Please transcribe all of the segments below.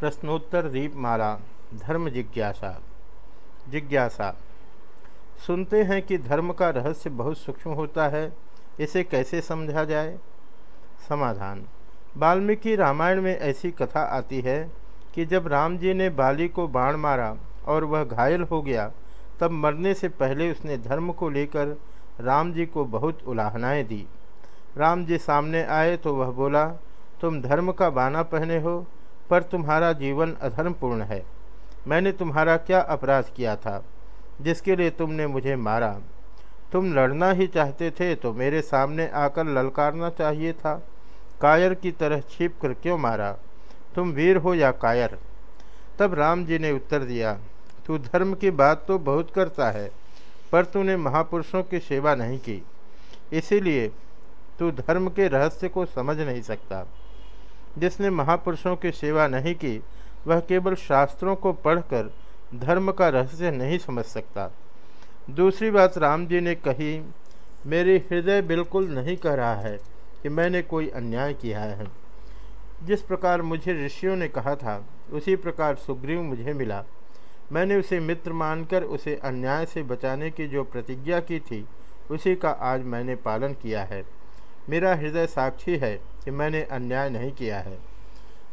प्रश्नोत्तर दीपमाला धर्म जिज्ञासा। जिज्ञासा। सुनते हैं कि धर्म का रहस्य बहुत सूक्ष्म होता है, इसे कैसे समझा जाए? समाधान। वाल्मीकि रामायण में ऐसी कथा आती है कि जब राम जी ने बाली को बाण मारा और वह घायल हो गया, तब मरने से पहले उसने धर्म को लेकर राम जी को बहुत उलाहनाएँ दी। राम जी सामने आए तो वह बोला, तुम धर्म का बाना पहने हो पर तुम्हारा जीवन अधर्मपूर्ण है। मैंने तुम्हारा क्या अपराध किया था, जिसके लिए तुमने मुझे मारा? तुम लड़ना ही चाहते थे तो मेरे सामने आकर ललकारना चाहिए था। कायर की तरह छिप कर क्यों मारा? तुम वीर हो या कायर? तब राम जी ने उत्तर दिया, तू धर्म की बात तो बहुत करता है, पर तूने महापुरुषों की सेवा नहीं की। इसीलिए तू धर्म के रहस्य को समझ नहीं सकता। जिसने महापुरुषों की सेवा नहीं की, वह केवल शास्त्रों को पढ़कर धर्म का रहस्य नहीं समझ सकता। दूसरी बात राम जी ने कही, मेरी हृदय बिल्कुल नहीं कह रहा है कि मैंने कोई अन्याय किया है। जिस प्रकार मुझे ऋषियों ने कहा था, उसी प्रकार सुग्रीव मुझे मिला। मैंने उसे मित्र मानकर उसे अन्याय से बचाने की जो प्रतिज्ञा की थी, उसी का आज मैंने पालन किया है। मेरा हृदय साक्षी है कि मैंने अन्याय नहीं किया है।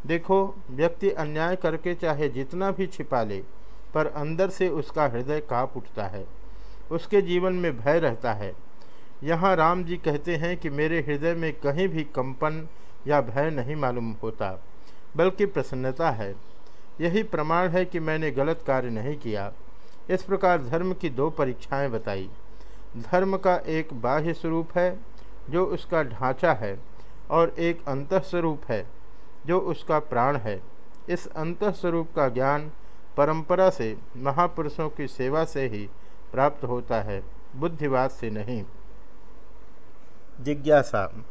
देखो, व्यक्ति अन्याय करके चाहे जितना भी छिपा ले, पर अंदर से उसका हृदय काँप उठता है। उसके जीवन में भय रहता है। यहाँ राम जी कहते हैं कि मेरे हृदय में कहीं भी कंपन या भय नहीं मालूम होता, बल्कि प्रसन्नता है। यही प्रमाण है कि मैंने गलत कार्य नहीं किया। इस प्रकार धर्म की दो परीक्षाएँ बताई। धर्म का एक बाह्य स्वरूप है जो उसका ढांचा है और एक अंतस्वरूप है, जो उसका प्राण है। इस अंतस्वरूप का ज्ञान परंपरा से, महापुरुषों की सेवा से ही प्राप्त होता है, बुद्धिवाद से नहीं। जिज्ञासा।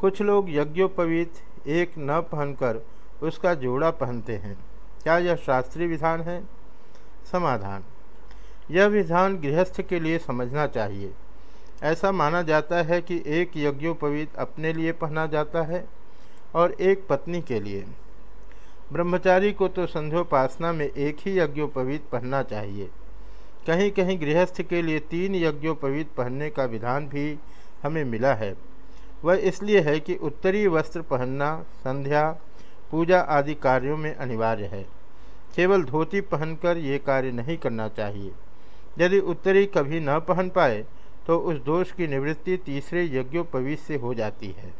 कुछ लोग यज्ञोपवीत एक न पहनकर उसका जोड़ा पहनते हैं। क्या यह शास्त्रीय विधान है? समाधान। यह विधान गृहस्थ के लिए समझना चाहिए। ऐसा माना जाता है कि एक यज्ञोपवीत अपने लिए पहना जाता है और एक पत्नी के लिए। ब्रह्मचारी को तो संध्योपासना में एक ही यज्ञोपवीत पहनना चाहिए। कहीं कहीं गृहस्थ के लिए तीन यज्ञोपवीत पहनने का विधान भी हमें मिला है। वह इसलिए है कि उत्तरी वस्त्र पहनना, संध्या, पूजा आदि कार्यों में अनिवार्य है। केवल धोती पहनकर ये कार्य नहीं करना चाहिए। यदि उत्तरी कभी न पहन पाए तो उस दोष की निवृत्ति तीसरे यज्ञोपवीत से हो जाती है।